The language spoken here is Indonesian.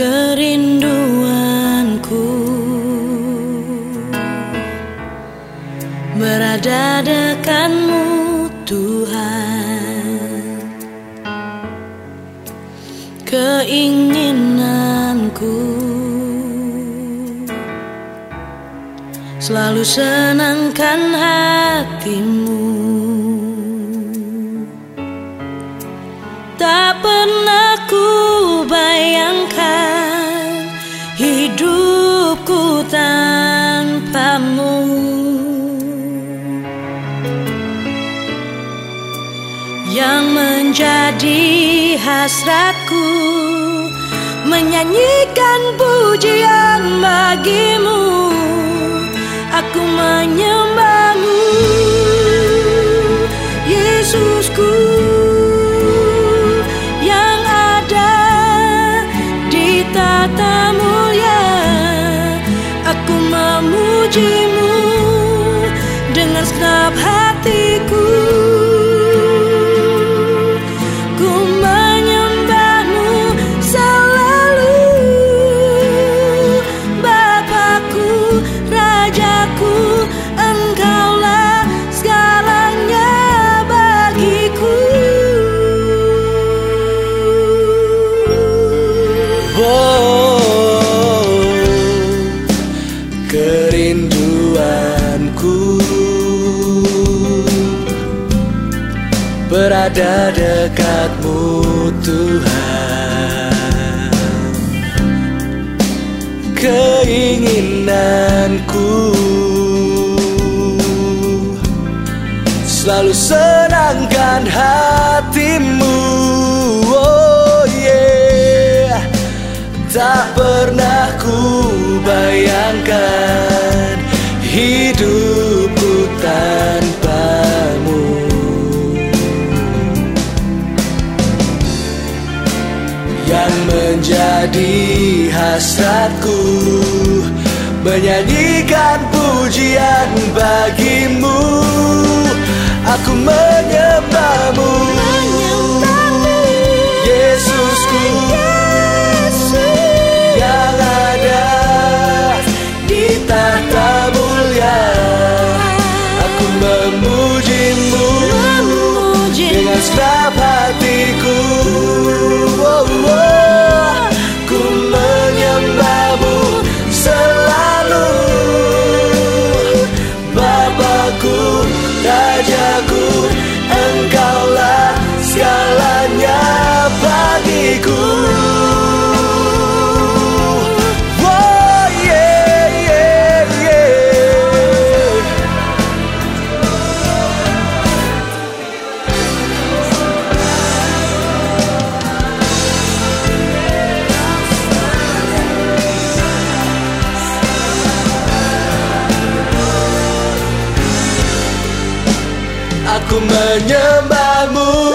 kerinduanku. Berada dekatmu Tuhan. Keinginanku. Selalu senangkan hatimu. Tak menjadi hasratku menyanyikan pujian bagimu. Aku menyembahmu Yesusku yang ada di tata mulia. Aku memujimu dengan segenap hatiku berada dekatmu Tuhan. Keinginanku. Selalu senangkan hatimu. Oh yeah. Tak pernah ku bayangkan hidupku tanpamu menjadi hasratku. Menyanyikan pujian bagimu. Aku menyembahmu. Yesusku. Yang ada di tahta mulia. Aku memujimu. Dengan segenap hatiku Aku menyembahmu